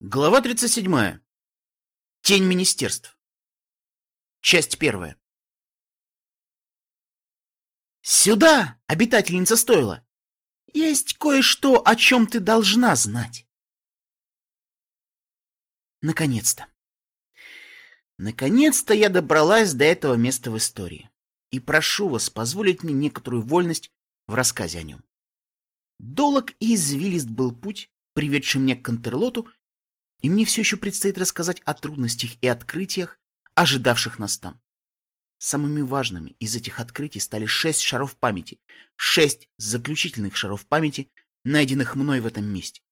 Глава 37. Тень министерств. Часть первая. Сюда, обитательница стойла. Есть кое-что, о чем ты должна знать. Наконец-то. Наконец-то я добралась до этого места в истории. И прошу вас позволить мне некоторую вольность в рассказе о нем. Долог и извилист был путь, приведший меня к Контерлоту, и мне все еще предстоит рассказать о трудностях и открытиях, ожидавших нас там. Самыми важными из этих открытий стали шесть шаров памяти, шесть заключительных шаров памяти, найденных мной в этом месте.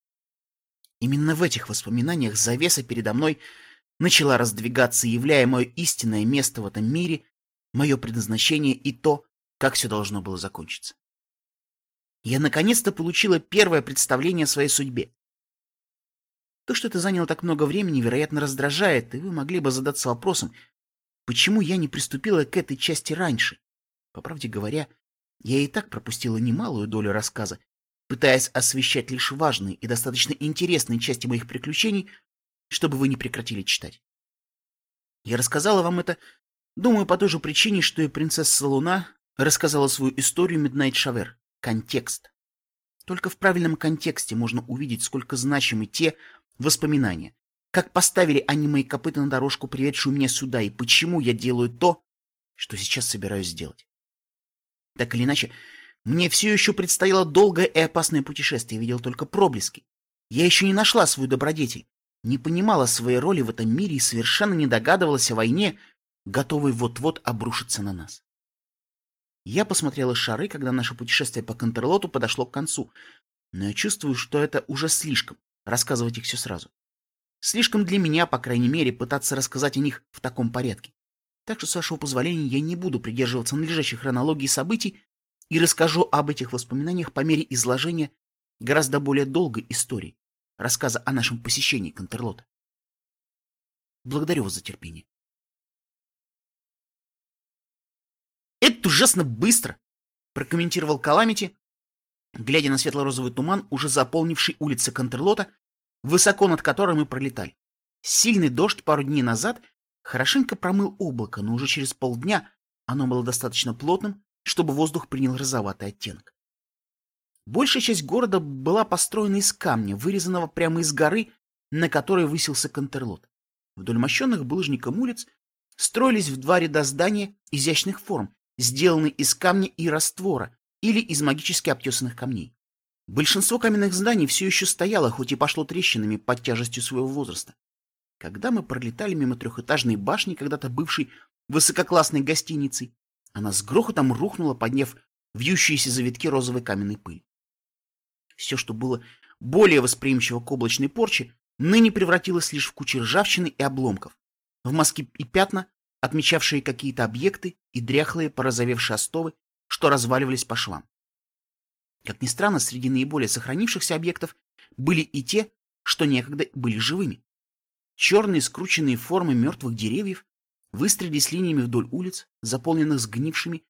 Именно в этих воспоминаниях завеса передо мной начала раздвигаться, являя мое истинное место в этом мире, мое предназначение и то, как все должно было закончиться. Я наконец-то получила первое представление о своей судьбе. То, что это заняло так много времени, вероятно, раздражает, и вы могли бы задаться вопросом, почему я не приступила к этой части раньше. По правде говоря, я и так пропустила немалую долю рассказа, пытаясь освещать лишь важные и достаточно интересные части моих приключений, чтобы вы не прекратили читать. Я рассказала вам это, думаю, по той же причине, что и принцесса Луна рассказала свою историю Midnight Shower — контекст. Только в правильном контексте можно увидеть, сколько значимы те Воспоминания. Как поставили они мои копыта на дорожку, приведшую меня сюда, и почему я делаю то, что сейчас собираюсь сделать. Так или иначе, мне все еще предстояло долгое и опасное путешествие, видел только проблески. Я еще не нашла свою добродетель, не понимала своей роли в этом мире и совершенно не догадывалась о войне, готовой вот-вот обрушиться на нас. Я посмотрела шары, когда наше путешествие по Контерлоту подошло к концу, но я чувствую, что это уже слишком рассказывать их все сразу. Слишком для меня, по крайней мере, пытаться рассказать о них в таком порядке. Так что, с вашего позволения, я не буду придерживаться надлежащей хронологии событий и расскажу об этих воспоминаниях по мере изложения гораздо более долгой истории, рассказа о нашем посещении Контерлота. Благодарю вас за терпение. «Это ужасно быстро!» — прокомментировал Каламити, глядя на светло-розовый туман, уже заполнивший улицы Контерлота, высоко над которой мы пролетали. Сильный дождь пару дней назад хорошенько промыл облако, но уже через полдня оно было достаточно плотным, чтобы воздух принял розоватый оттенок. Большая часть города была построена из камня, вырезанного прямо из горы, на которой высился Контерлот. Вдоль мощенных булыжником улиц строились в два ряда здания изящных форм, сделанные из камня и раствора, или из магически обтесанных камней. Большинство каменных зданий все еще стояло, хоть и пошло трещинами под тяжестью своего возраста. Когда мы пролетали мимо трехэтажной башни, когда-то бывшей высококлассной гостиницей, она с грохотом рухнула, подняв вьющиеся завитки розовой каменной пыли. Все, что было более восприимчиво к облачной порче, ныне превратилось лишь в кучи ржавчины и обломков, в мазки и пятна, отмечавшие какие-то объекты и дряхлые порозовевшие остовы, что разваливались по швам. Как ни странно, среди наиболее сохранившихся объектов были и те, что некогда были живыми. Черные скрученные формы мертвых деревьев выстроились линиями вдоль улиц, заполненных сгнившими,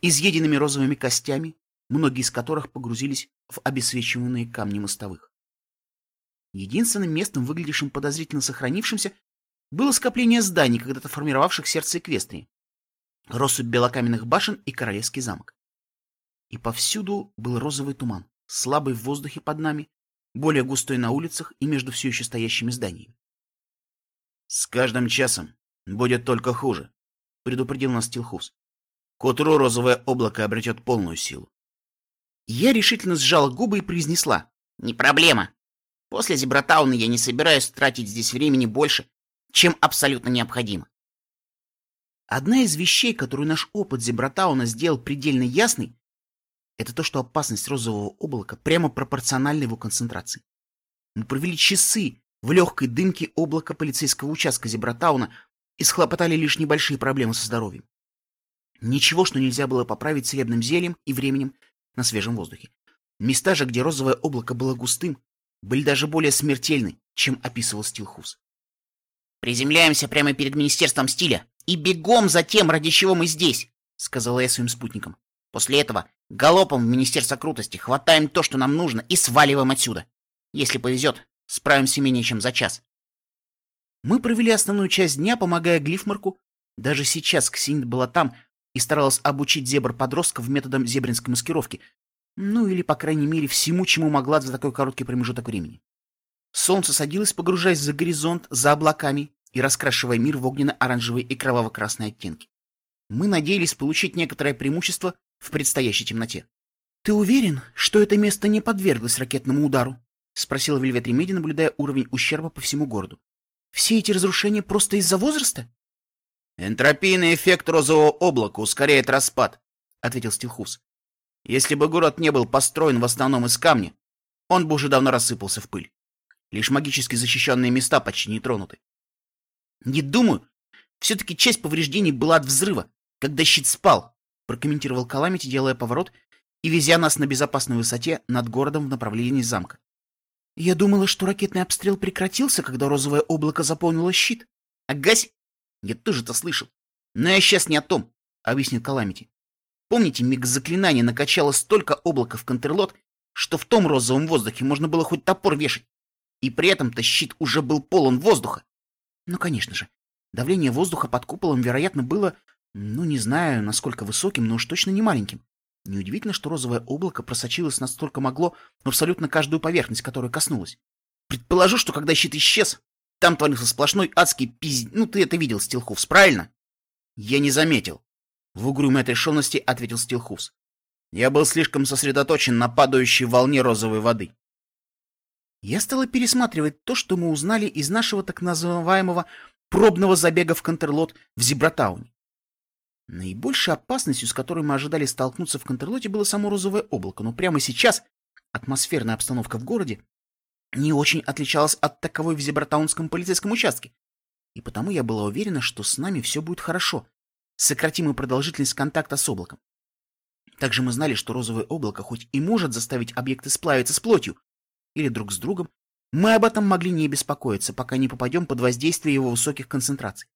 изъеденными розовыми костями, многие из которых погрузились в обесвечиванные камни мостовых. Единственным местом, выглядевшим подозрительно сохранившимся, было скопление зданий, когда-то формировавших сердце Эквестрии, россыпь белокаменных башен и королевский замок. И повсюду был розовый туман, слабый в воздухе под нами, более густой на улицах и между все еще стоящими зданиями. «С каждым часом будет только хуже», — предупредил нас Тилхус. «К утру розовое облако обретет полную силу». Я решительно сжала губы и произнесла. «Не проблема. После Зебратауна я не собираюсь тратить здесь времени больше, чем абсолютно необходимо. Одна из вещей, которую наш опыт Зебратауна сделал предельно ясной, это то, что опасность розового облака прямо пропорциональна его концентрации. Мы провели часы в легкой дымке облака полицейского участка Зебратауна и схлопотали лишь небольшие проблемы со здоровьем. Ничего, что нельзя было поправить целебным зельем и временем на свежем воздухе. Места же, где розовое облако было густым, были даже более смертельны, чем описывал Стилхус. «Приземляемся прямо перед Министерством стиля», «И бегом за тем, ради чего мы здесь», — сказала я своим спутникам. «После этого галопом в Министерство крутости хватаем то, что нам нужно, и сваливаем отсюда. Если повезет, Справимся менее чем за час. Мы провели основную часть дня, помогая Глифмарку. Даже сейчас Ксенит была там и старалась обучить зебр-подростков методам зебринской маскировки. Ну или, по крайней мере, всему, чему могла за такой короткий промежуток времени. Солнце садилось, погружаясь за горизонт, за облаками и раскрашивая мир в огненно-оранжевые и кроваво-красные оттенки. Мы надеялись получить некоторое преимущество в предстоящей темноте. — Ты уверен, что это место не подверглось ракетному удару? — спросила Вельвет Ремеди, наблюдая уровень ущерба по всему городу. — Все эти разрушения просто из-за возраста? — Энтропийный эффект розового облака ускоряет распад, — ответил Стилхус. — Если бы город не был построен в основном из камня, он бы уже давно рассыпался в пыль. Лишь магически защищенные места почти не тронуты. — Не думаю. Все-таки часть повреждений была от взрыва, когда щит спал, — прокомментировал Каламити, делая поворот и везя нас на безопасной высоте над городом в направлении замка. Я думала, что ракетный обстрел прекратился, когда розовое облако заполнило щит. Агась? Я тоже это слышал. Но я сейчас не о том, — объяснил Каламити. Помните, миг заклинания накачало столько облака в контрлот, что в том розовом воздухе можно было хоть топор вешать. И при этом-то щит уже был полон воздуха. Ну, конечно же, давление воздуха под куполом, вероятно, было, ну, не знаю, насколько высоким, но уж точно не маленьким. Неудивительно, что розовое облако просочилось настолько могло в абсолютно каждую поверхность, которую коснулось. Предположу, что когда щит исчез, там творился сплошной адский пиз... Ну, ты это видел, Стилхуфс, правильно? Я не заметил. В угрюмой отрешенности ответил Стилхуфс. Я был слишком сосредоточен на падающей волне розовой воды. Я стала пересматривать то, что мы узнали из нашего так называемого пробного забега в Контерлот в Зибратауне. Наибольшей опасностью, с которой мы ожидали столкнуться в Контрлоте, было само розовое облако, но прямо сейчас атмосферная обстановка в городе не очень отличалась от таковой в Зебратаунском полицейском участке. И потому я была уверена, что с нами все будет хорошо. Сократим и продолжительность контакта с облаком. Также мы знали, что розовое облако хоть и может заставить объекты сплавиться с плотью или друг с другом, мы об этом могли не беспокоиться, пока не попадем под воздействие его высоких концентраций.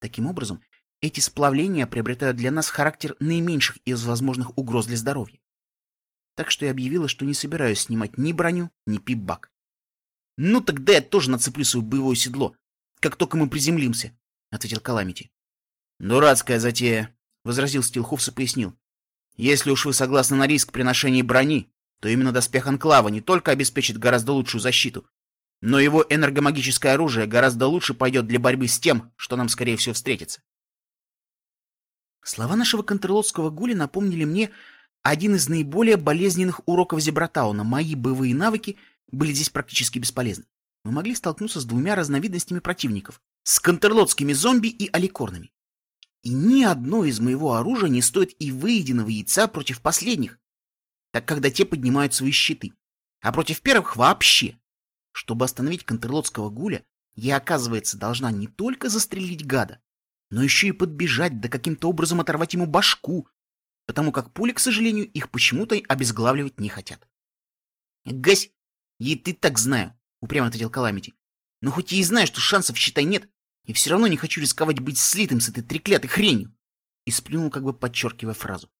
Таким образом, эти сплавления приобретают для нас характер наименьших из возможных угроз для здоровья. Так что я объявила, что не собираюсь снимать ни броню, ни пип-бак. «Ну тогда я тоже нацеплю свое боевое седло, как только мы приземлимся», — ответил Каламити. «Дурацкая затея», — возразил Стилховс и пояснил. «Если уж вы согласны на риск при ношении брони, то именно доспех Анклава не только обеспечит гораздо лучшую защиту, но его энергомагическое оружие гораздо лучше пойдет для борьбы с тем, что нам, скорее всего, встретится. Слова нашего контрлотского гуля напомнили мне один из наиболее болезненных уроков Зебратауна. Мои боевые навыки были здесь практически бесполезны. Мы могли столкнуться с двумя разновидностями противников — с контрлотскими зомби и аликорнами. И ни одно из моего оружия не стоит и выеденного яйца против последних, так когда те поднимают свои щиты. А против первых вообще. Чтобы остановить контрлотского гуля, я, оказывается, должна не только застрелить гада, но еще и подбежать, да каким-то образом оторвать ему башку, потому как пули, к сожалению, их почему-то обезглавливать не хотят. — Гась, и ты так знаю, — упрямо ответил Каламити. — Но хоть я и знаю, что шансов, считай, нет, я все равно не хочу рисковать быть слитым с этой треклятой хренью. И сплюнул, как бы подчеркивая фразу.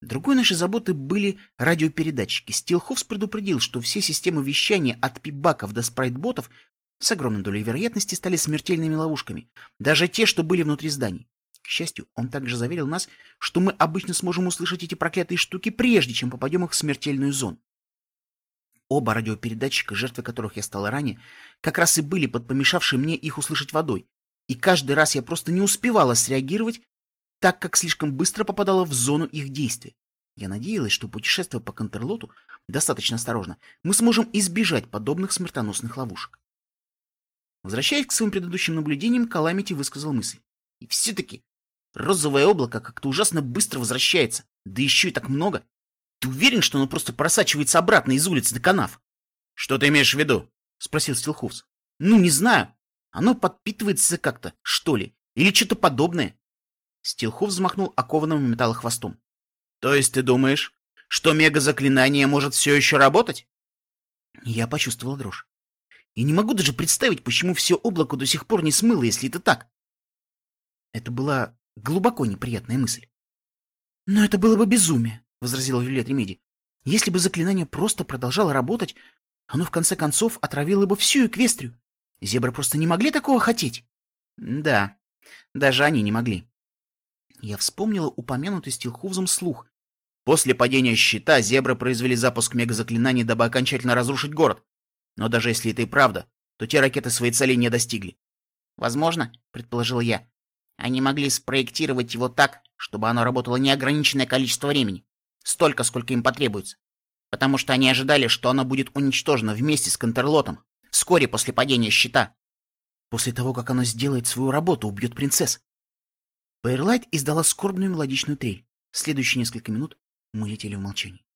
Другой нашей заботы были радиопередатчики. Стилховс предупредил, что все системы вещания от пибаков до спрайтботов с огромной долей вероятности стали смертельными ловушками, даже те, что были внутри зданий. К счастью, он также заверил нас, что мы обычно сможем услышать эти проклятые штуки, прежде чем попадем их в смертельную зону. Оба радиопередатчика, жертвы которых я стала ранее, как раз и были под помешавшей мне их услышать водой, и каждый раз я просто не успевала среагировать, так как слишком быстро попадала в зону их действия. Я надеялась, что путешествуя по Контерлоту достаточно осторожно, мы сможем избежать подобных смертоносных ловушек. Возвращаясь к своим предыдущим наблюдениям, Каламити высказал мысль. И все-таки розовое облако как-то ужасно быстро возвращается, да еще и так много. Ты уверен, что оно просто просачивается обратно из улицы до канав? — Что ты имеешь в виду? — спросил Стилховс. — Ну, не знаю. Оно подпитывается как-то, что ли, или что-то подобное. Стилхов взмахнул окованным в металл хвостом. — То есть ты думаешь, что мега-заклинание может все еще работать? Я почувствовал дрожь. И не могу даже представить, почему все облако до сих пор не смыло, если это так. Это была глубоко неприятная мысль. Но это было бы безумие, — возразила Виолет Ремеди. Если бы заклинание просто продолжало работать, Оно, в конце концов, отравило бы всю Эквестрию. Зебры просто не могли такого хотеть. Да, даже они не могли. Я вспомнила упомянутый Стилхувзом слух. После падения щита зебры произвели запуск мегазаклинаний, дабы окончательно разрушить город. Но даже если это и правда, то те ракеты своей цели не достигли. Возможно, предположил я, они могли спроектировать его так, чтобы оно работало неограниченное количество времени, столько, сколько им потребуется. Потому что они ожидали, что оно будет уничтожено вместе с Контерлотом, вскоре после падения щита. После того, как оно сделает свою работу, убьет принцесс. Пейрлайт издала скорбную мелодичную трель. Следующие несколько минут мы летели в молчании.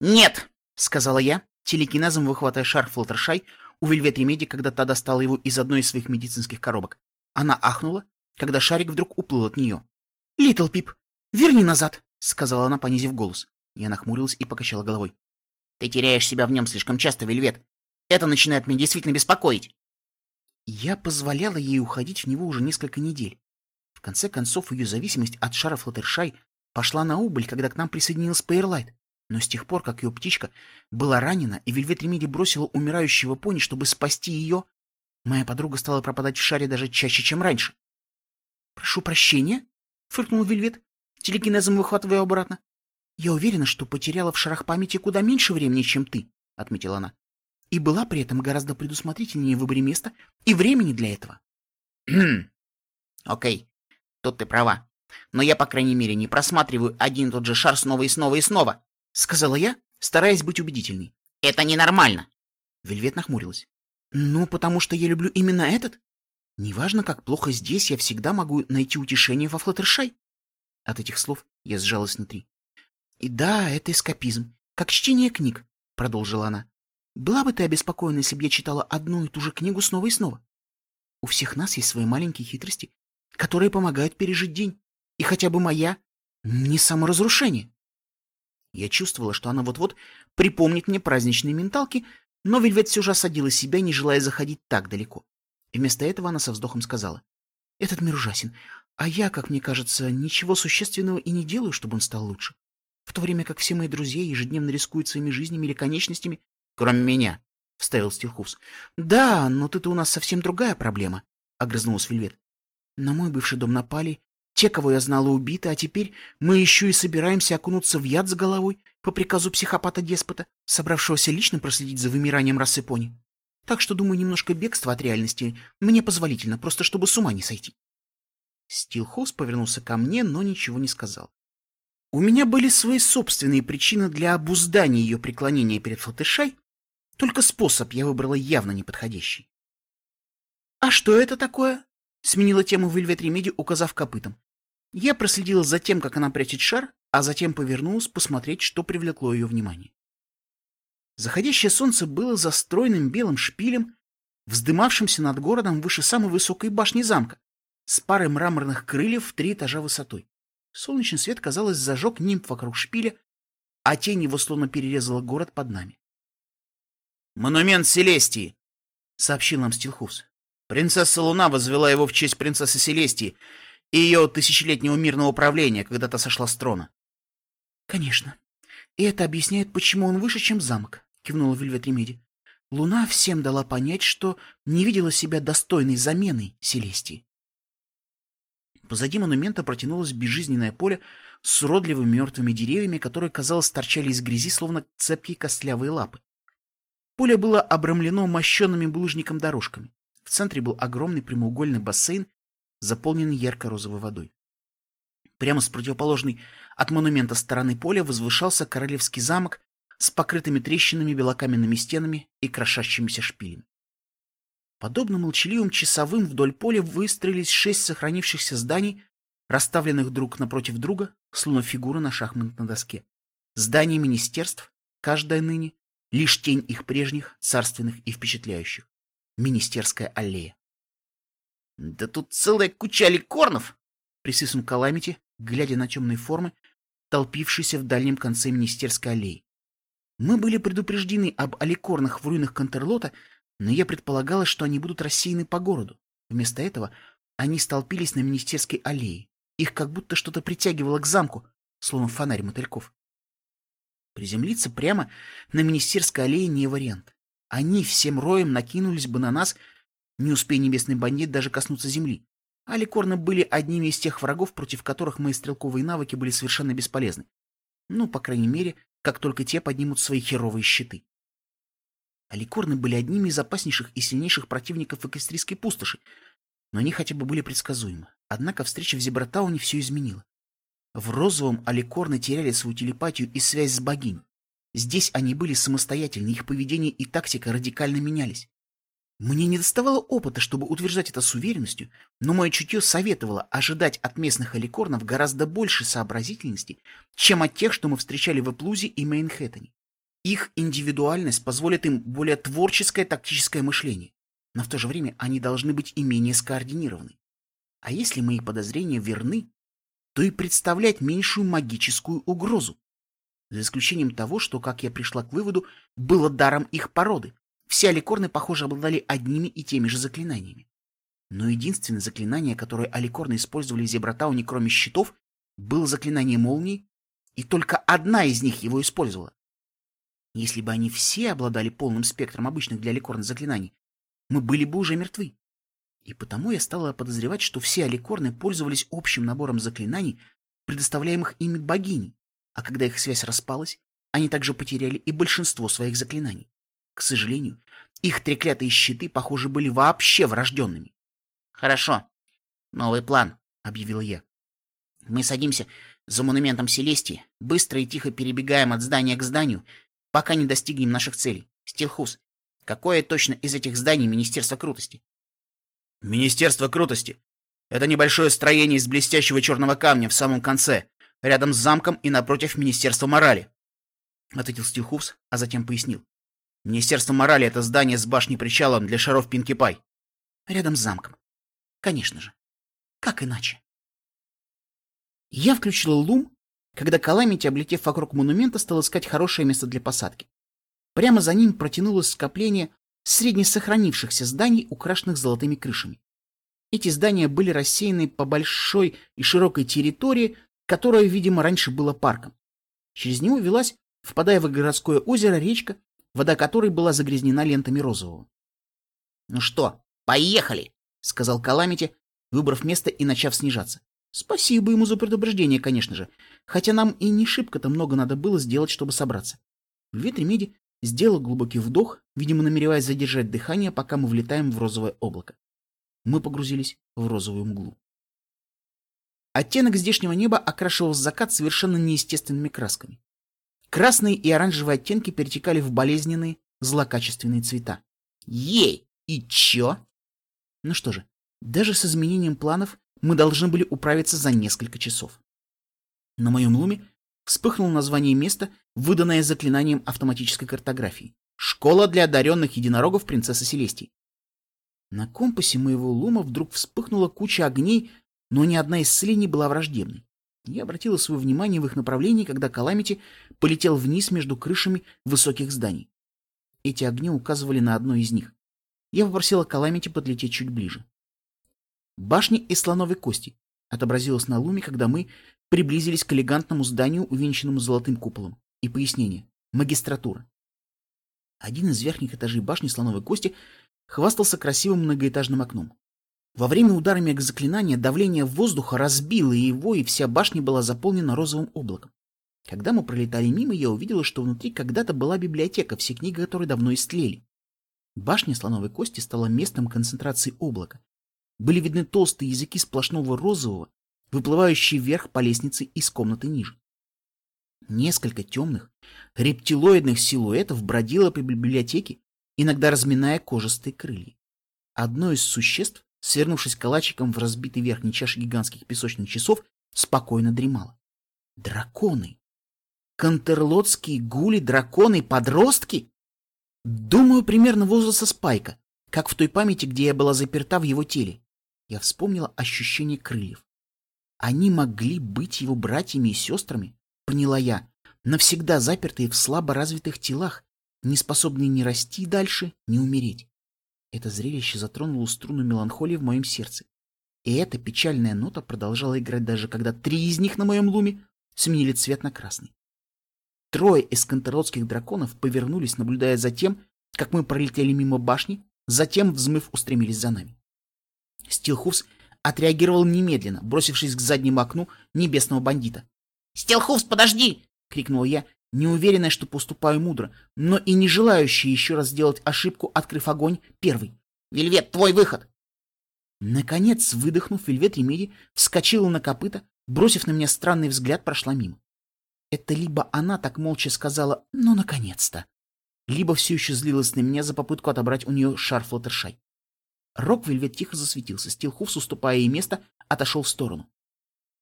«Нет!» — сказала я, телекинезом выхватывая шар Флаттершай у Вельвет Ремеди, когда та достала его из одной из своих медицинских коробок. Она ахнула, когда шарик вдруг уплыл от нее. «Литл Пип, верни назад!» — сказала она, понизив голос. Я нахмурилась и покачала головой. «Ты теряешь себя в нем слишком часто, Вельвет. Это начинает меня действительно беспокоить». Я позволяла ей уходить в него уже несколько недель. В конце концов, ее зависимость от шара Флаттершай пошла на убыль, когда к нам присоединился Пейрлайт. Но с тех пор, как ее птичка была ранена, и Вельвет Ремиди бросила умирающего пони, чтобы спасти ее, моя подруга стала пропадать в шаре даже чаще, чем раньше. «Прошу прощения», — фыркнул Вельвет, телекинезом выхватывая обратно. «Я уверена, что потеряла в шарах памяти куда меньше времени, чем ты», — отметила она. «И была при этом гораздо предусмотрительнее в выборе места и времени для этого». «Окей, тут ты права. Но я, по крайней мере, не просматриваю один и тот же шар снова и снова и снова. — сказала я, стараясь быть убедительной. «Это ненормально!» Вельвет нахмурилась. «Ну, потому что я люблю именно этот. Неважно, как плохо здесь, я всегда могу найти утешение во Флаттершай». От этих слов я сжалась внутри. «И да, это эскапизм, как чтение книг», — продолжила она. «Была бы ты обеспокоена, если бы я читала одну и ту же книгу снова и снова? У всех нас есть свои маленькие хитрости, которые помогают пережить день. И хотя бы моя — не саморазрушение». Я чувствовала, что она вот-вот припомнит мне праздничные менталки, но Вельвет все же осадила себя, не желая заходить так далеко. Вместо этого она со вздохом сказала. «Этот мир ужасен, а я, как мне кажется, ничего существенного и не делаю, чтобы он стал лучше. В то время как все мои друзья ежедневно рискуют своими жизнями или конечностями, кроме меня», — вставил Стилхус. «Да, но ты-то у нас совсем другая проблема», — огрызнулась Вельвет. «На мой бывший дом напали, те, кого я знала, убиты, а теперь мы еще и собираемся окунуться в яд с головой по приказу психопата-деспота, собравшегося лично проследить за вымиранием расы пони. Так что, думаю, немножко бегства от реальности мне позволительно, просто чтобы с ума не сойти. Стилхоус повернулся ко мне, но ничего не сказал. У меня были свои собственные причины для обуздания ее преклонения перед Флатышай, только способ я выбрала явно неподходящий. — А что это такое? — сменила тему Вильвет Ремеди, указав копытом. Я проследила за тем, как она прячет шар, а затем повернулась посмотреть, что привлекло ее внимание. Заходящее солнце было застроенным белым шпилем, вздымавшимся над городом выше самой высокой башни замка, с парой мраморных крыльев в три этажа высотой. Солнечный свет, казалось, зажег нимб вокруг шпиля, а тень его словно перерезала город под нами. «Монумент Селестии!» — сообщил нам Стилхус. «Принцесса Луна возвела его в честь принцессы Селестии, и ее тысячелетнего мирного правления, когда та сошла с трона. — Конечно. И это объясняет, почему он выше, чем замок, — кивнула Вильвет Ремеди. Луна всем дала понять, что не видела себя достойной заменой Селестии. Позади монумента протянулось безжизненное поле с уродливыми мертвыми деревьями, которые, казалось, торчали из грязи, словно цепкие костлявые лапы. Поле было обрамлено мощенными булыжником дорожками. В центре был огромный прямоугольный бассейн заполненный ярко-розовой водой. Прямо с противоположной от монумента стороны поля возвышался королевский замок с покрытыми трещинами белокаменными стенами и крошащимися шпилями. Подобно молчаливым часовым вдоль поля выстроились шесть сохранившихся зданий, расставленных друг напротив друга, словно фигуры на шахматной доске. Здания министерств, каждая ныне, лишь тень их прежних, царственных и впечатляющих. Министерская аллея. «Да тут целая куча ликорнов!» — присыснул Каламити, глядя на темные формы, толпившиеся в дальнем конце Министерской аллеи. Мы были предупреждены об аликорнах в руинах Контерлота, но я предполагала, что они будут рассеяны по городу. Вместо этого они столпились на Министерской аллее. Их как будто что-то притягивало к замку, словно фонарь мотыльков. Приземлиться прямо на Министерской аллее не вариант. Они всем роем накинулись бы на нас, не успея небесный бандит даже коснуться земли. А ликорны были одними из тех врагов, против которых мои стрелковые навыки были совершенно бесполезны. Ну, по крайней мере, как только те поднимут свои херовые щиты. Аликорны были одними из опаснейших и сильнейших противников эквестрийской пустоши, но они хотя бы были предсказуемы. Однако встреча в Зебратауне все изменила. В розовом аликорны теряли свою телепатию и связь с богиней. Здесь они были самостоятельны, их поведение и тактика радикально менялись. Мне не доставало опыта, чтобы утверждать это с уверенностью, но мое чутье советовало ожидать от местных аликорнов гораздо больше сообразительности, чем от тех, что мы встречали в Эплузе и Мейнхэттене. Их индивидуальность позволит им более творческое тактическое мышление, но в то же время они должны быть и менее скоординированы. А если мои подозрения верны, то и представлять меньшую магическую угрозу. За исключением того, что, как я пришла к выводу, было даром их породы. Все аликорны, похоже, обладали одними и теми же заклинаниями. Но единственное заклинание, которое аликорны использовали в Зебратауне, кроме щитов, было заклинание молнии, и только одна из них его использовала. Если бы они все обладали полным спектром обычных для аликорна заклинаний, мы были бы уже мертвы. И потому я стала подозревать, что все аликорны пользовались общим набором заклинаний, предоставляемых ими богиней, а когда их связь распалась, они также потеряли и большинство своих заклинаний. К сожалению, их треклятые щиты, похоже, были вообще врожденными. «Хорошо. Новый план», — объявил я. «Мы садимся за монументом Селестии, быстро и тихо перебегаем от здания к зданию, пока не достигнем наших целей. Стилхус, какое точно из этих зданий Министерство Крутости?» «Министерство Крутости. Это небольшое строение из блестящего черного камня в самом конце, рядом с замком и напротив Министерства морали», — ответил Стилхус, а затем пояснил. «Министерство морали — это здание с башней-причалом для шаров Пинки-Пай». «Рядом с замком. Конечно же. Как иначе?» Я включил лум, когда Каламити, облетев вокруг монумента, стал искать хорошее место для посадки. Прямо за ним протянулось скопление среднесохранившихся зданий, украшенных золотыми крышами. Эти здания были рассеяны по большой и широкой территории, которое, видимо, раньше было парком. Через него велась, впадая в городское озеро, речка, вода которой была загрязнена лентами розового. — Ну что, поехали! — сказал Каламити, выбрав место и начав снижаться. Спасибо ему за предупреждение, конечно же, хотя нам и не шибко-то много надо было сделать, чтобы собраться. Ветремеди сделал глубокий вдох, видимо, намереваясь задержать дыхание, пока мы влетаем в розовое облако. Мы погрузились в розовую мглу. Оттенок здешнего неба окрашивал закат совершенно неестественными красками. Красные и оранжевые оттенки перетекали в болезненные, злокачественные цвета. Ей! И чё? Ну что же, даже с изменением планов мы должны были управиться за несколько часов. На моем луме вспыхнуло название места, выданное заклинанием автоматической картографии. Школа для одаренных единорогов принцессы Селестии. На компасе моего лума вдруг вспыхнула куча огней, но ни одна из целей не была враждебной. Я обратила свое внимание в их направлении, когда Каламити полетел вниз между крышами высоких зданий. Эти огни указывали на одно из них. Я попросила Каламити подлететь чуть ближе. Башня из слоновой кости отобразилась на луме, когда мы приблизились к элегантному зданию, увенчанному золотым куполом. И пояснение. Магистратура. Один из верхних этажей башни слоновой кости хвастался красивым многоэтажным окном. Во время удара мегазаклинания давление воздуха разбило его, и вся башня была заполнена розовым облаком. Когда мы пролетали мимо, я увидела, что внутри когда-то была библиотека, все книги которой давно истлели. Башня слоновой кости стала местом концентрации облака. Были видны толстые языки сплошного розового, выплывающие вверх по лестнице из комнаты ниже. Несколько темных, рептилоидных силуэтов бродило по библиотеке, иногда разминая кожистые крылья. Одно из существ свернувшись калачиком в разбитой верхней чаше гигантских песочных часов, спокойно дремала. Драконы! Контерлотские гули, драконы, подростки? Думаю, примерно возраста Спайка, как в той памяти, где я была заперта в его теле. Я вспомнила ощущение крыльев. Они могли быть его братьями и сестрами, поняла я, навсегда запертые в слабо развитых телах, не способные ни расти дальше, ни умереть. Это зрелище затронуло струну меланхолии в моем сердце. И эта печальная нота продолжала играть даже когда три из них на моем луме сменили цвет на красный. Трое эскантеротских драконов повернулись, наблюдая за тем, как мы пролетели мимо башни, затем, взмыв, устремились за нами. Стилхуфс отреагировал немедленно, бросившись к заднему окну небесного бандита. «Стилхуфс, подожди!» — крикнул я, неуверенная, что поступаю мудро, но и не желающая еще раз сделать ошибку, открыв огонь первый. «Вельвет, твой выход!» Наконец, выдохнув, Вельвет Ремеди вскочила на копыта, бросив на меня странный взгляд, прошла мимо. Это либо она так молча сказала «ну, наконец-то», либо все еще злилась на меня за попытку отобрать у нее шарф Латершай. Рок Вельвет тихо засветился, Стилхуфс, уступая ей место, отошел в сторону.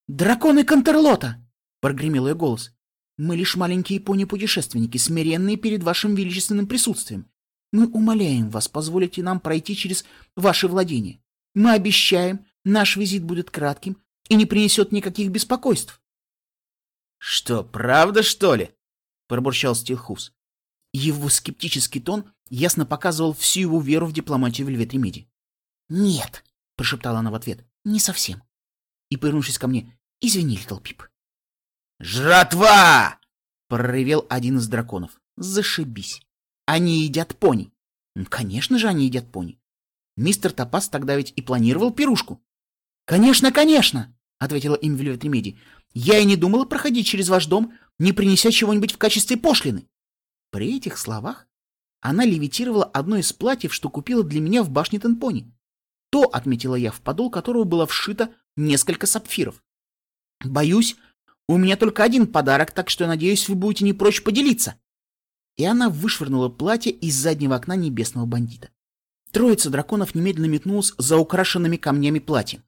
«Драконы Контерлота!» — прогремел ее голос. «Мы лишь маленькие пони-путешественники, смиренные перед вашим величественным присутствием. Мы умоляем вас, позволите нам пройти через ваши владения. Мы обещаем, наш визит будет кратким и не принесет никаких беспокойств. — Что, правда, что ли? — пробурчал Стилхус. Его скептический тон ясно показывал всю его веру в дипломатию Вельвет Ремеди. — Нет, — прошептала она в ответ, — не совсем. И, повернувшись ко мне, — извини, Литл Пип. — Жратва! — проревел один из драконов. — Зашибись. Они едят пони. Конечно же, они едят пони. Мистер Топас тогда ведь и планировал пирушку. «Конечно, конечно!» — ответила им Вильвет Ремеди. «Я и не думала проходить через ваш дом, не принеся чего-нибудь в качестве пошлины». При этих словах она левитировала одно из платьев, что купила для меня в башне Тенпони. То, отметила я, в подол которого было вшито несколько сапфиров. «Боюсь, у меня только один подарок, так что, надеюсь, вы будете не прочь поделиться». И она вышвырнула платье из заднего окна небесного бандита. Троица драконов немедленно метнулась за украшенными камнями платьем.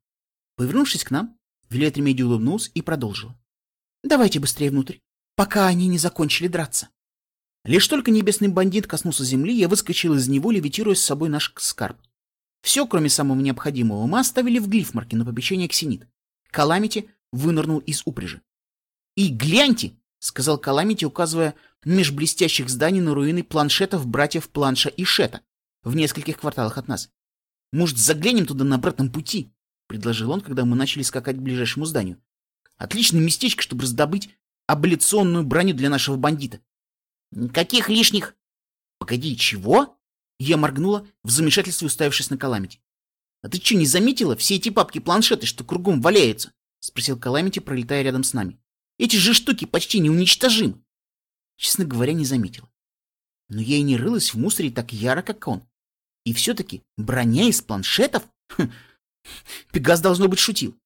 Повернувшись к нам, Вилет Ремеди улыбнулся и продолжил. «Давайте быстрее внутрь, пока они не закончили драться». Лишь только небесный бандит коснулся земли, я выскочил из него, левитируя с собой наш скарб. Все, кроме самого необходимого, мы оставили в глифмарке на попечение Ксенит. Каламити вынырнул из упряжи. «И гляньте!» — сказал Каламити, указывая меж блестящих зданий на руины планшетов братьев Планша и Шета в нескольких кварталах от нас. Может, заглянем туда на обратном пути? — предложил он, когда мы начали скакать к ближайшему зданию. Отличное местечко, чтобы раздобыть аболиционную броню для нашего бандита. Никаких лишних... Погоди, чего? Я моргнула, в замешательстве уставившись на Каламити. А ты что, не заметила все эти папки-планшеты, что кругом валяются? Спросил Каламити, пролетая рядом с нами. Эти же штуки почти неуничтожимы. Честно говоря, не заметила. Но я и не рылась в мусоре так яро, как он. И все-таки броня из планшетов? Хм. Пегас, должно быть, шутил.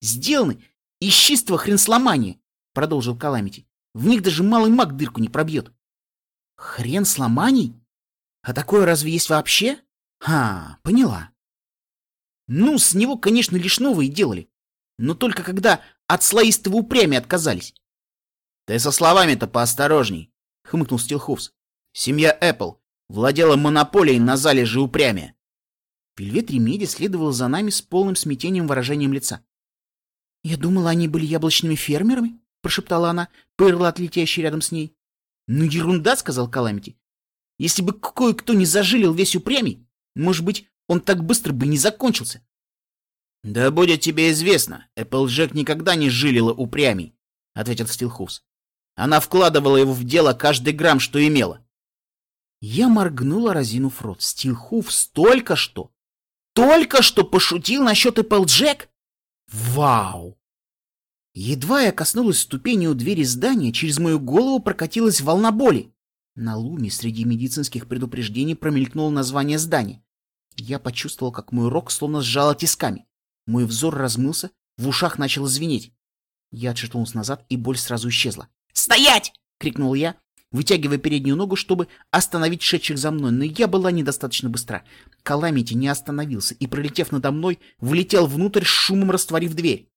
Сделаны из чистого хренсломания, продолжил Каламити. В них даже малый маг дырку не пробьет. Хрен сломаний? А такое разве есть вообще? А, поняла. Ну, с него, конечно, лишь новые делали. Но только когда от слоистого упрямия отказались. Ты со словами-то поосторожней, хмыкнул Стилховс. Семья Эппл владела монополией на залежи упрямия. Вельвет Ремеди следовал за нами с полным смятением выражением лица. «Я думала, они были яблочными фермерами», — прошептала она, пырла от летящей рядом с ней. «Ну ерунда», — сказал Каламити. «Если бы кое-кто не зажилил весь упрямий, может быть, он так быстро бы не закончился». «Да будет тебе известно, Эпплджек никогда не жилила упрямий», — ответил Стилхус. «Она вкладывала его в дело каждый грамм, что имела. Я моргнула, разинув рот. Стилхуф столько что! Только что пошутил насчет Эпплджек? Вау! Едва я коснулась ступени у двери здания, через мою голову прокатилась волна боли. На луме среди медицинских предупреждений промелькнуло название здания. Я почувствовал, как мой рог словно сжало тисками. Мой взор размылся, в ушах начало звенеть. Я отшатнулся назад, и боль сразу исчезла. «Стоять!» — крикнул я, вытягивая переднюю ногу, чтобы остановить шедших за мной, но я была недостаточно быстра. Каламити не остановился и, пролетев надо мной, влетел внутрь, шумом растворив дверь.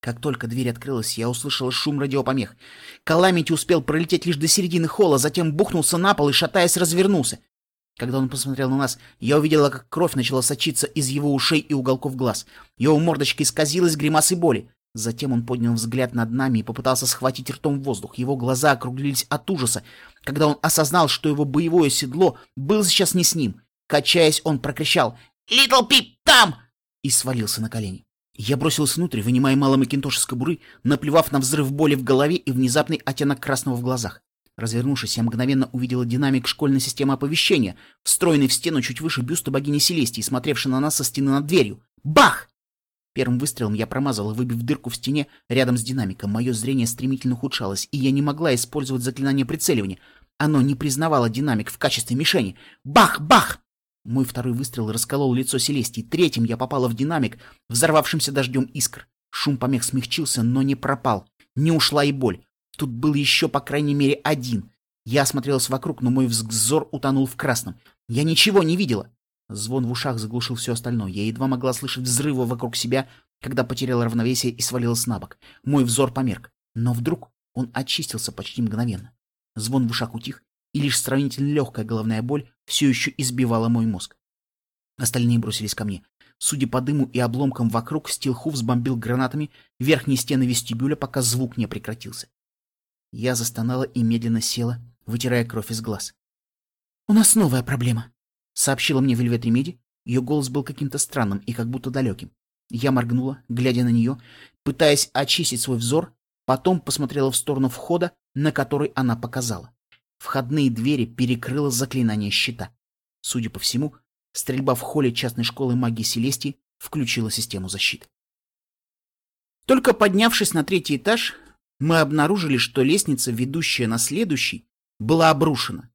Как только дверь открылась, я услышала шум радиопомех. Каламити успел пролететь лишь до середины холла, затем бухнулся на пол и, шатаясь, развернулся. Когда он посмотрел на нас, я увидела, как кровь начала сочиться из его ушей и уголков глаз. Его мордочка исказилась гримасой боли. Затем он поднял взгляд над нами и попытался схватить ртом воздух. Его глаза округлились от ужаса, когда он осознал, что его боевое седло было сейчас не с ним. Качаясь, он прокричал «Литл Пип, там!» и свалился на колени. Я бросился внутрь, вынимая мало макинтош из кобуры, наплевав на взрыв боли в голове и внезапный оттенок красного в глазах. Развернувшись, я мгновенно увидела динамик школьной системы оповещения, встроенный в стену чуть выше бюста богини Селестии, смотревший на нас со стены над дверью. Бах! Первым выстрелом я промазала, выбив дырку в стене рядом с динамиком. Мое зрение стремительно ухудшалось, и я не могла использовать заклинание прицеливания. Оно не признавало динамик в качестве мишени. Бах! Бах! Мой второй выстрел расколол лицо Селестии. Третьим я попала в динамик, взорвавшимся дождем искр. Шум помех смягчился, но не пропал. Не ушла и боль. Тут был еще, по крайней мере, один. Я осмотрелась вокруг, но мой взор утонул в красном. Я ничего не видела. Звон в ушах заглушил все остальное. Я едва могла слышать взрывы вокруг себя, когда потеряла равновесие и свалилась на бок. Мой взор померк. Но вдруг он очистился почти мгновенно. Звон в ушах утих, и лишь сравнительно легкая головная боль все еще избивала мой мозг. Остальные бросились ко мне. Судя по дыму и обломкам вокруг, Стилху взбомбил гранатами верхние стены вестибюля, пока звук не прекратился. Я застонала и медленно села, вытирая кровь из глаз. «У нас новая проблема», — сообщила мне Вельвет Ремеди. Ее голос был каким-то странным и как будто далеким. Я моргнула, глядя на нее, пытаясь очистить свой взор, потом посмотрела в сторону входа, на который она показала. Входные двери перекрыло заклинание щита. Судя по всему, стрельба в холле частной школы магии Селестии включила систему защиты. Только поднявшись на третий этаж, мы обнаружили, что лестница, ведущая на следующий, была обрушена.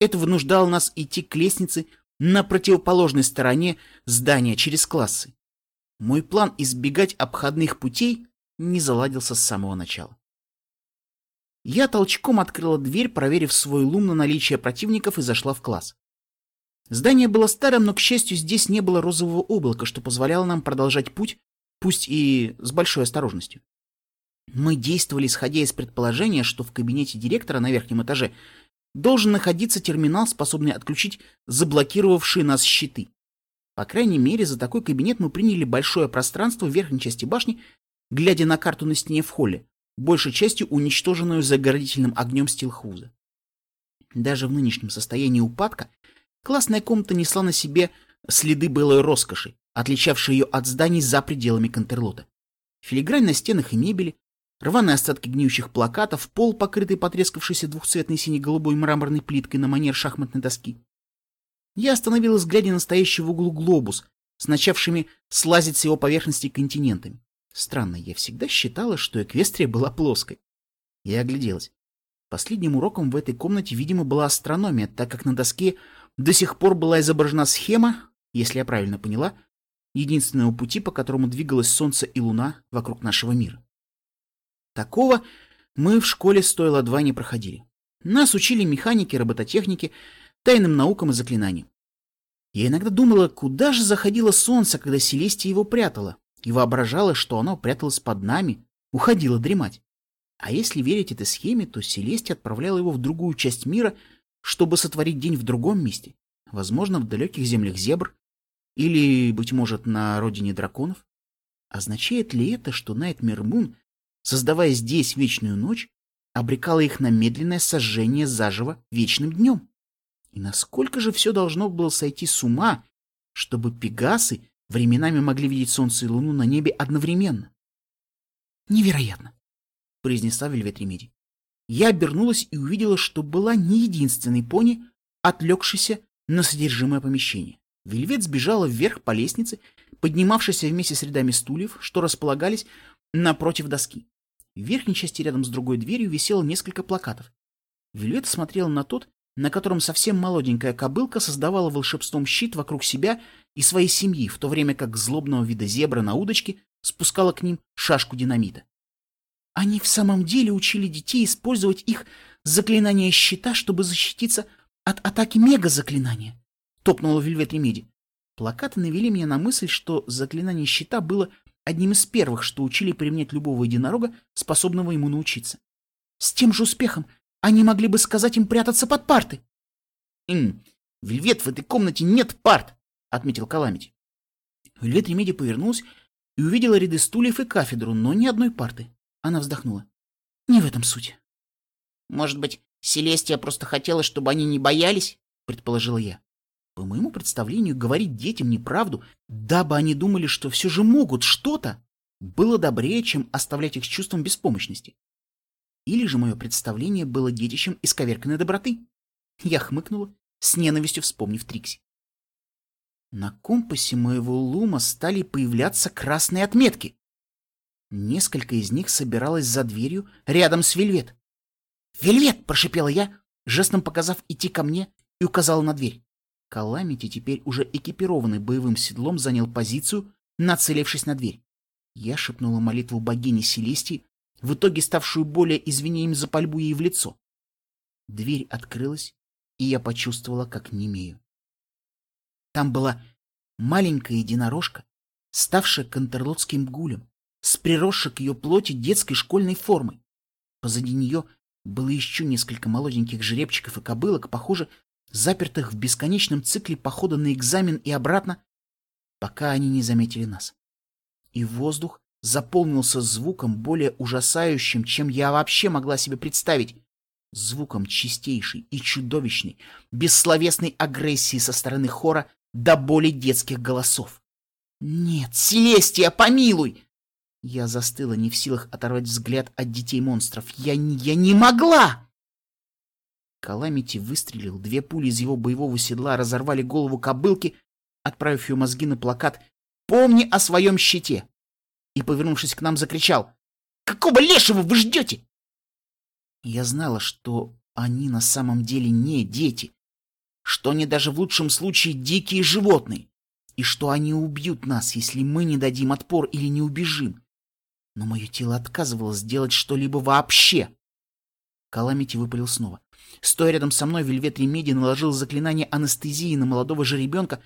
Это вынуждало нас идти к лестнице на противоположной стороне здания через классы. Мой план избегать обходных путей не заладился с самого начала. Я толчком открыла дверь, проверив свой лум на наличие противников и зашла в класс. Здание было старым, но, к счастью, здесь не было розового облака, что позволяло нам продолжать путь, пусть и с большой осторожностью. Мы действовали, исходя из предположения, что в кабинете директора на верхнем этаже должен находиться терминал, способный отключить заблокировавшие нас щиты. По крайней мере, за такой кабинет мы приняли большое пространство в верхней части башни, глядя на карту на стене в холле, большей частью уничтоженную заградительным огнем стилхуза. Даже в нынешнем состоянии упадка классная комната несла на себе следы былой роскоши, отличавшие ее от зданий за пределами Контерлота. Филигрань на стенах и мебели, рваные остатки гниющих плакатов, пол, покрытый потрескавшейся двухцветной сине-голубой мраморной плиткой на манер шахматной доски. Я остановилась, глядя на стоящий в углу глобус с начавшими слазить с его поверхности континентами. Странно, я всегда считала, что Эквестрия была плоской. Я огляделась. Последним уроком в этой комнате, видимо, была астрономия, так как на доске до сих пор была изображена схема, если я правильно поняла, единственного пути, по которому двигалось Солнце и Луна вокруг нашего мира. Такого мы в школе стоило два не проходили. Нас учили механике, робототехнике, тайным наукам и заклинаниям. Я иногда думала, куда же заходило Солнце, когда Селестия его прятала, и воображала, что оно пряталось под нами, уходило дремать. А если верить этой схеме, то Селестия отправляла его в другую часть мира, чтобы сотворить день в другом месте, возможно, в далеких землях зебр, или, быть может, на родине драконов. Означает ли это, что Найтмер Мун, создавая здесь вечную ночь, обрекала их на медленное сожжение заживо вечным днем? И насколько же все должно было сойти с ума, чтобы пегасы временами могли видеть солнце и луну на небе одновременно. «Невероятно!» — произнесла Вельвет Ремеди. Я обернулась и увидела, что была не единственной пони, отвлекшейся на содержимое помещения. Вельвет сбежала вверх по лестнице, поднимавшейся вместе с рядами стульев, что располагались напротив доски. В верхней части рядом с другой дверью висело несколько плакатов. Вельвет смотрела на тот, на котором совсем молоденькая кобылка создавала волшебством щит вокруг себя и своей семьи, в то время как злобного вида зебра на удочке спускала к ним шашку динамита. Они в самом деле учили детей использовать их заклинание щита, чтобы защититься от атаки мега-заклинания, топнула Вельвет Ремеди. Плакаты навели меня на мысль, что заклинание щита было одним из первых, что учили применять любого единорога, способного ему научиться. С тем же успехом они могли бы сказать им прятаться под парты. «М Вельвет, в этой комнате нет парт!» — отметил Каламити. Вельвет Ремеди повернулась и увидела ряды стульев и кафедру, но ни одной парты. Она вздохнула. «Не в этом суть». «Может быть, Селестия просто хотела, чтобы они не боялись?» — предположила я. По моему представлению, говорить детям неправду, дабы они думали, что все же могут что-то, было добрее, чем оставлять их с чувством беспомощности. Или же мое представление было детищем исковерканной доброты. Я хмыкнула, с ненавистью вспомнив Трикси. На компасе моего лума стали появляться красные отметки. Несколько из них собиралось за дверью рядом с Вельвет. «Вельвет!» — прошипела я, жестом показав идти ко мне, и указала на дверь. Каламити, теперь уже экипированный боевым седлом, занял позицию, нацелившись на дверь. Я шепнула молитву богини Селестии, в итоге ставшую более извинением за пальбу ей в лицо. Дверь открылась, и я почувствовала, как немею. Там была маленькая единорожка, ставшая контерлотским гулем, с приросшей к ее плоти детской школьной формой. Позади нее было еще несколько молоденьких жеребчиков и кобылок, похоже, запертых в бесконечном цикле похода на экзамен и обратно, пока они не заметили нас. И воздух заполнился звуком более ужасающим, чем я вообще могла себе представить. Звуком чистейшей и чудовищной, бессловесной агрессии со стороны хора до боли детских голосов. «Нет, Селестия, помилуй!» Я застыла, не в силах оторвать взгляд от детей-монстров. Я, я не могла! Каламити выстрелил, две пули из его боевого седла разорвали голову кобылки, отправив ее мозги на плакат «Помни о своем щите!» и, повернувшись к нам, закричал «Какого лешего вы ждете?» Я знала, что они на самом деле не дети, что они даже в лучшем случае дикие животные, и что они убьют нас, если мы не дадим отпор или не убежим. Но мое тело отказывалось сделать что-либо вообще. Каламити выпалил снова. Стоя рядом со мной, Вельвет Ремеди наложил заклинание анестезии на молодого жеребенка,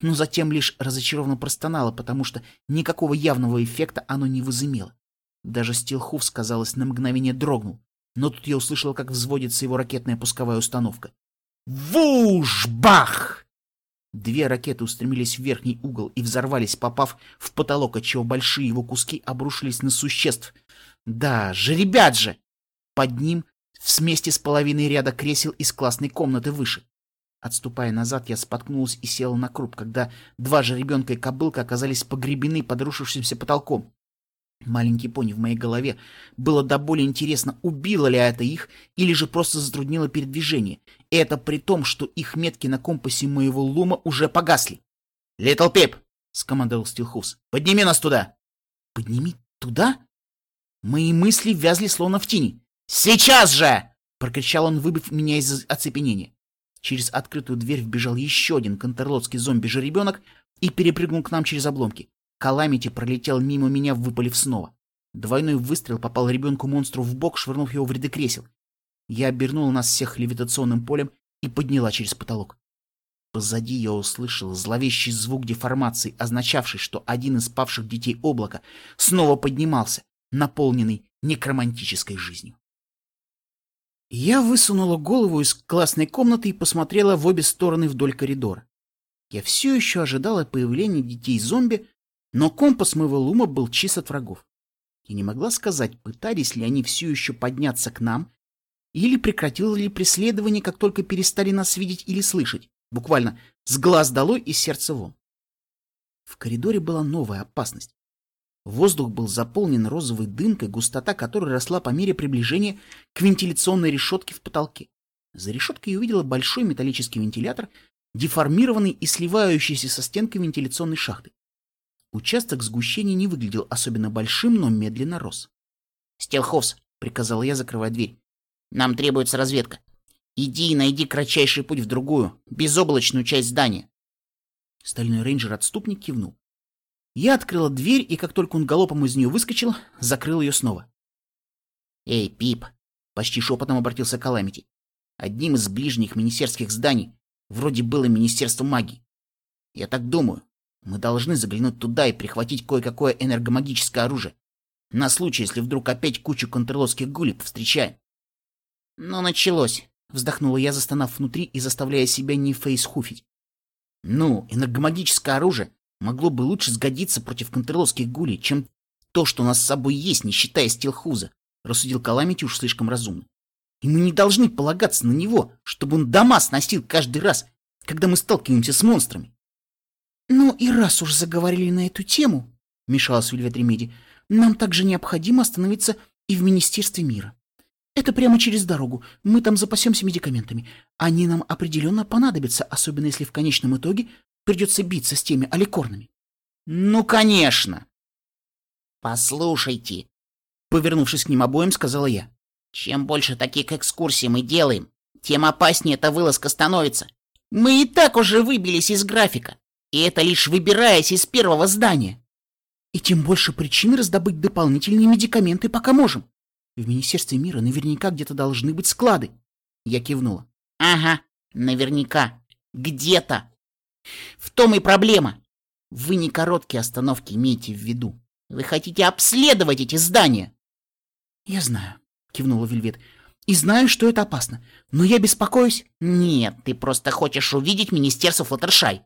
но затем лишь разочарованно простонала, потому что никакого явного эффекта оно не возымело. Даже Стилхуф, казалось, на мгновение дрогнул, но тут я услышал, как взводится его ракетная пусковая установка. Вуш-бах! Две ракеты устремились в верхний угол и взорвались, попав в потолок, отчего большие его куски обрушились на существ. Да, жеребят же! Под ним вместе с половиной ряда кресел из классной комнаты выше. Отступая назад, я споткнулась и села на круп, когда два жеребенка и кобылка оказались погребены под рушившимся потолком. Маленький пони в моей голове. Было до боли интересно, убило ли это их, или же просто затруднило передвижение. И это при том, что их метки на компасе моего лума уже погасли. «Литл Пип!» — скомандовал Стилхус. «Подними нас туда!» «Подними туда?» Мои мысли вязли словно в тени. «Сейчас же!» — прокричал он, выбив меня из оцепенения. Через открытую дверь вбежал еще один контерлотский зомби-жеребенок и перепрыгнул к нам через обломки. Каламити пролетел мимо меня, выпалив снова. Двойной выстрел попал ребенку-монстру в бок, швырнув его в ряды кресел. Я обернула нас всех левитационным полем и подняла через потолок. Позади я услышал зловещий звук деформации, означавший, что один из павших детей облака снова поднимался, наполненный некромантической жизнью. Я высунула голову из классной комнаты и посмотрела в обе стороны вдоль коридора. Я все еще ожидала появления детей-зомби, но компас моего лума был чист от врагов. Я не могла сказать, пытались ли они все еще подняться к нам, или прекратило ли преследование, как только перестали нас видеть или слышать, буквально с глаз долой и сердца вон. В коридоре была новая опасность. Воздух был заполнен розовой дымкой, густота которой росла по мере приближения к вентиляционной решетке в потолке. За решеткой я увидела большой металлический вентилятор, деформированный и сливающийся со стенкой вентиляционной шахты. Участок сгущения не выглядел особенно большим, но медленно рос. «Стелховс», — приказал я, закрывая дверь, — «нам требуется разведка. Иди и найди кратчайший путь в другую, безоблачную часть здания». Стальной рейнджер-отступник кивнул. Я открыла дверь, и как только он галопом из нее выскочил, закрыл ее снова. «Эй, Пип!» — почти шепотом обратился Каламити. «Одним из ближних министерских зданий вроде было Министерство магии. Я так думаю, мы должны заглянуть туда и прихватить кое-какое энергомагическое оружие. На случай, если вдруг опять кучу контрловских гулей повстречаем. Ну, началось. Вздохнула я, застонав внутри и заставляя себя не фейсхуфить. Ну, энергомагическое оружие могло бы лучше сгодиться против контрловских гулей, чем то, что у нас с собой есть, не считая стилхуза, рассудил Каламити уж слишком разумно. И мы не должны полагаться на него, чтобы он дома сносил каждый раз, когда мы сталкиваемся с монстрами. Ну и раз уж заговорили на эту тему, вмешалась Вильвет Ремеди, нам также необходимо остановиться и в Министерстве мира. Это прямо через дорогу. Мы там запасемся медикаментами. Они нам определенно понадобятся, особенно если в конечном итоге придется биться с теми аликорнами. Ну, конечно. Послушайте, повернувшись к ним обоим, сказала я. Чем больше таких экскурсий мы делаем, тем опаснее эта вылазка становится. Мы и так уже выбились из графика, и это лишь выбираясь из первого здания. И тем больше причин раздобыть дополнительные медикаменты, пока можем. В Министерстве мира наверняка где-то должны быть склады. Я кивнула. Ага, наверняка. Где-то. В том и проблема. Вы не короткие остановки имеете в виду. Вы хотите обследовать эти здания. Я знаю, кивнула Вельвет. И знаю, что это опасно. Но я беспокоюсь. Нет, ты просто хочешь увидеть Министерство Флаттершай.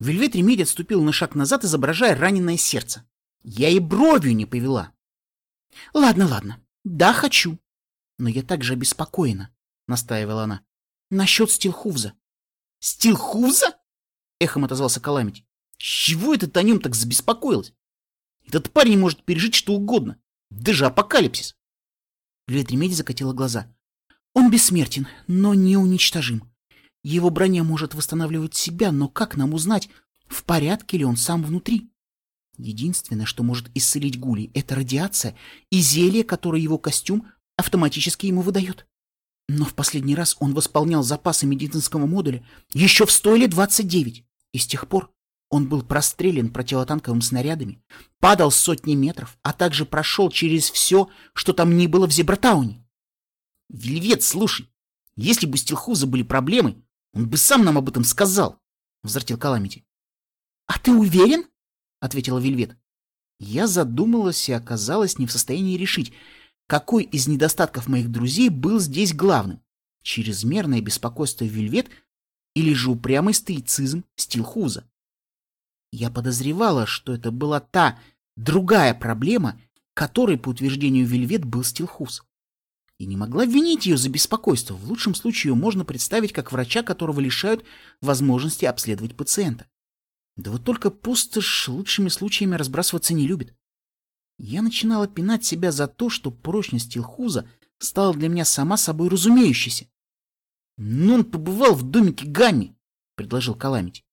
Вельвет Ремеди отступил на шаг назад, изображая раненое сердце. Я и бровью не повела. Ладно, ладно. Да, хочу. Но я также обеспокоена, настаивала она. Насчет Стилхувза. Стилхувза? Эхом отозвался Каламити. Чего это ты о нем так забеспокоилась? Этот парень может пережить что угодно, даже апокалипсис. Вельвет Ремеди закатила глаза. Он бессмертен, но не уничтожим. Его броня может восстанавливать себя, но как нам узнать, в порядке ли он сам внутри? Единственное, что может исцелить Гули, это радиация и зелье, которое его костюм автоматически ему выдает. Но в последний раз он восполнял запасы медицинского модуля еще в стойле 29, и с тех пор он был прострелен противотанковыми снарядами, падал сотни метров, а также прошел через все, что там ни было в Зебратауне. Вельвет, слушай, если бы у Стилхуза были проблемы, он бы сам нам об этом сказал, — возвратил Каламити. — А ты уверен? — ответила Вельвет. Я задумалась и оказалась не в состоянии решить, какой из недостатков моих друзей был здесь главным. Чрезмерное беспокойство Вельвет или же упрямый стоицизм Стилхуза. Я подозревала, что это была та другая проблема, которой, по утверждению Вельвет, был Стилхуз и не могла винить ее за беспокойство. В лучшем случае ее можно представить как врача, которого лишают возможности обследовать пациента. Да вот только пустошь лучшими случаями разбрасываться не любит. Я начинала пинать себя за то, что прочность Илхуза стала для меня сама собой разумеющейся. «Но он побывал в домике Гамми», — предложил Каламити.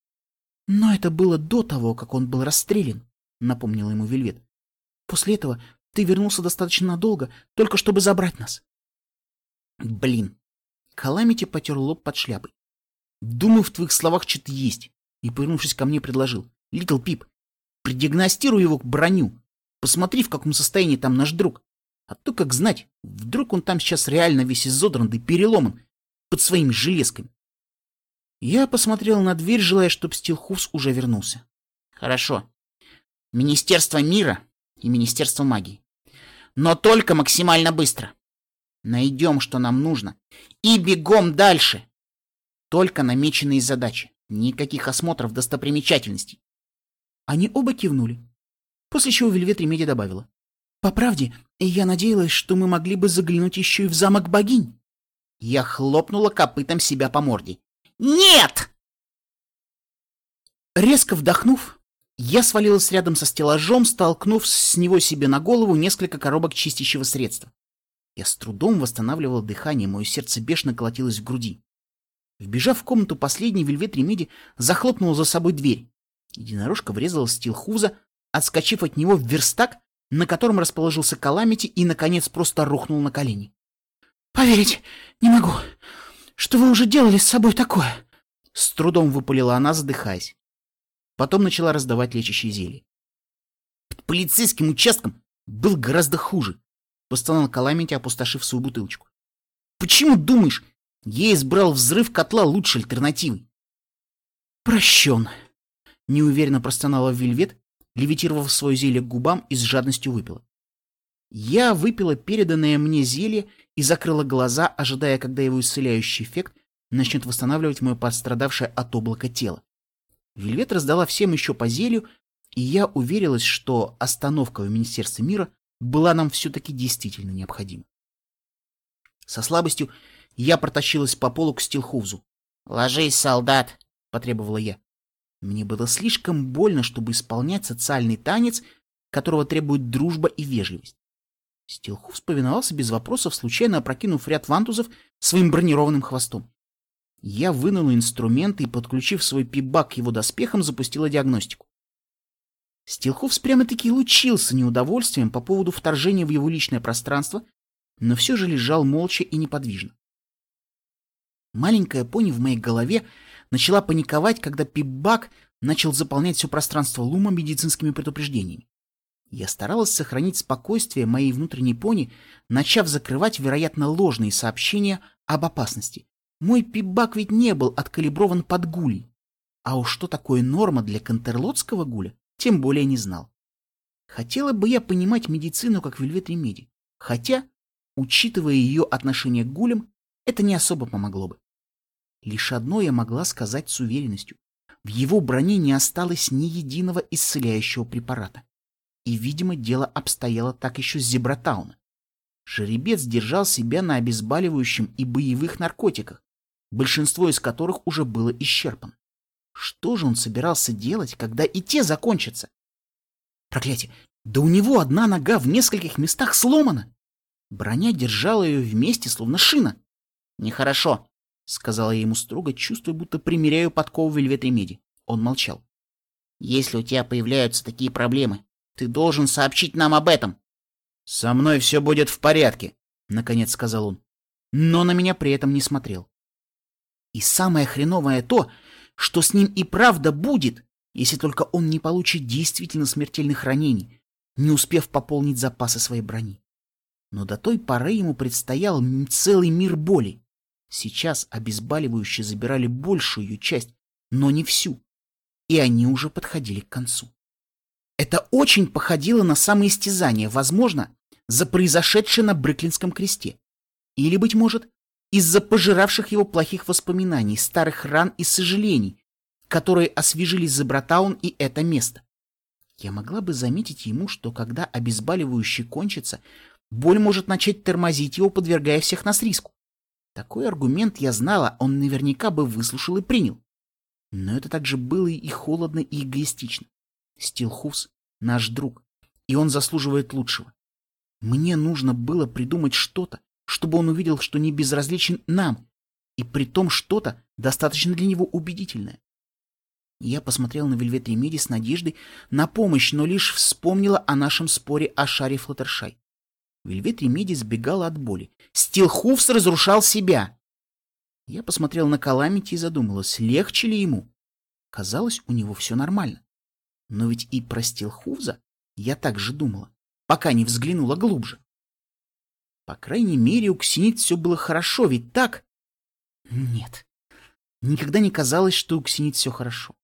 «Но это было до того, как он был расстрелян», — напомнил ему Вельвет. «После этого ты вернулся достаточно надолго, только чтобы забрать нас. Блин. Каламити потер лоб под шляпой. Думаю, в твоих словах что-то есть. И, повернувшись ко мне, предложил. Литл Пип, продиагностируй его к броню. Посмотри, в каком состоянии там наш друг. А то, как знать, вдруг он там сейчас реально весь изодран да переломан под своими железками. Я посмотрел на дверь, желая, чтобы Стилхус уже вернулся. Хорошо. Министерство мира и Министерство магии. Но только максимально быстро. Найдем, что нам нужно, и бегом дальше. Только намеченные задачи. Никаких осмотров достопримечательностей. Они оба кивнули. После чего Вельвет Ремеди добавила. По правде, я надеялась, что мы могли бы заглянуть еще и в замок богинь. Я хлопнула копытом себя по морде. «Нет!» Резко вдохнув, я свалилась рядом со стеллажом, столкнув с него себе на голову несколько коробок чистящего средства. Я с трудом восстанавливал дыхание, мое сердце бешено колотилось в груди. Вбежав в комнату последней, Вельвет Ремеди захлопнул за собой дверь. Единорожка врезалась в стилхуза, отскочив от него в верстак, на котором расположился Каламити и, наконец, просто рухнул на колени. — Поверить не могу, что вы уже делали с собой такое! — с трудом выпалила она, задыхаясь. Потом начала раздавать лечащие зелья. Под полицейским участком был гораздо хуже. — постонал Каламити, опустошив свою бутылочку. «Почему, думаешь, я избрал взрыв котла лучшей альтернативой?» «Прощен», — неуверенно простонала Вильвет, левитировав свое зелье к губам и с жадностью выпила. Я выпила переданное мне зелье и закрыла глаза, ожидая, когда его исцеляющий эффект начнет восстанавливать мое пострадавшее от облака тело. Вильвет раздала всем еще по зелью, и я уверилась, что остановка в Министерстве мира была нам все-таки действительно необходима. Со слабостью я протащилась по полу к Стилхузу. Ложись, солдат, потребовала я. Мне было слишком больно, чтобы исполнять социальный танец, которого требует дружба и вежливость. Стилхуф повиновался без вопросов, случайно опрокинув ряд вантузов своим бронированным хвостом. Я вынул инструменты и, подключив свой пибак к его доспехам, запустила диагностику. Стилховс прямо-таки лучился неудовольствием по поводу вторжения в его личное пространство, но все же лежал молча и неподвижно. Маленькая пони в моей голове начала паниковать, когда пип-бак начал заполнять все пространство лума медицинскими предупреждениями. Я старалась сохранить спокойствие моей внутренней пони, начав закрывать, вероятно, ложные сообщения об опасности. Мой пип-бак ведь не был откалиброван под гулей. А уж что такое норма для контерлотского гуля, тем более не знал. Хотела бы я понимать медицину как Вельвет Ремеди, хотя, учитывая ее отношение к гулям, это не особо помогло бы. Лишь одно я могла сказать с уверенностью. В его броне не осталось ни единого исцеляющего препарата. И, видимо, дело обстояло так еще с Зебратауна. Жеребец держал себя на обезболивающем и боевых наркотиках, большинство из которых уже было исчерпано. Что же он собирался делать, когда и те закончатся? Проклятие! Да у него одна нога в нескольких местах сломана! Броня держала ее вместе, словно шина. Нехорошо. — сказала я ему строго, чувствуя, будто примеряю подкову вельветой меди. Он молчал. «Если у тебя появляются такие проблемы, ты должен сообщить нам об этом». «Со мной все будет в порядке», — наконец сказал он. Но на меня при этом не смотрел. И самое хреновое то, что с ним и правда будет, если только он не получит действительно смертельных ранений, не успев пополнить запасы своей брони. Но до той поры ему предстоял целый мир боли. Сейчас обезболивающие забирали большую часть, но не всю. И они уже подходили к концу. Это очень походило на самоистязание, возможно, за произошедшее на Бриклинском кресте. Или, быть может, из-за пожиравших его плохих воспоминаний, старых ран и сожалений, которые освежились за Братаун и это место. Я могла бы заметить ему, что когда обезболивающий кончится, боль может начать тормозить его, подвергая всех нас риску. Такой аргумент я знала, он наверняка бы выслушал и принял. Но это также было и холодно, и эгоистично. Стилхус — наш друг, и он заслуживает лучшего. Мне нужно было придумать что-то, чтобы он увидел, что не безразличен нам, и при том что-то достаточно для него убедительное. Я посмотрел на Вельвет Ремеди с надеждой на помощь, но лишь вспомнила о нашем споре о шаре Флаттершай. Вельвет Ремеди сбегала от боли. Стилхуфс разрушал себя. Я посмотрел на Каламити и задумалась, легче ли ему. Казалось, у него все нормально. Но ведь и про Стилхуфза я так же думала, пока не взглянула глубже. По крайней мере, у Ксенит все было хорошо, ведь так? Нет. Никогда не казалось, что у Ксенит все хорошо.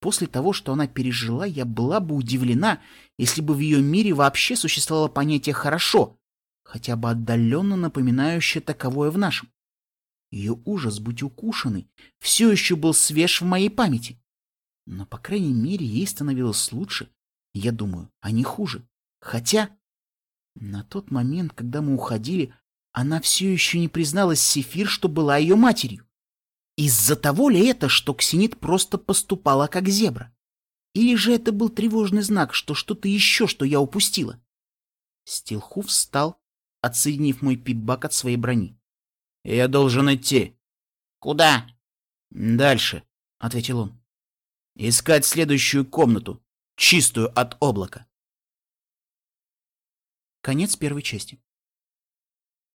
После того, что она пережила, я была бы удивлена, если бы в ее мире вообще существовало понятие «хорошо», хотя бы отдаленно напоминающее таковое в нашем. Ее ужас быть укушенной все еще был свеж в моей памяти. Но, по крайней мере, ей становилось лучше, я думаю, а не хуже. Хотя на тот момент, когда мы уходили, она все еще не призналась Сефир, что была ее матерью. Из-за того ли это, что Ксенит просто поступала как зебра? Или же это был тревожный знак, что что-то еще, что я упустила? Стилхуф встал, отсоединив мой пипбак от своей брони. — Я должен идти. — Куда? — Дальше, — ответил он. — Искать следующую комнату, чистую от облака. Конец первой части.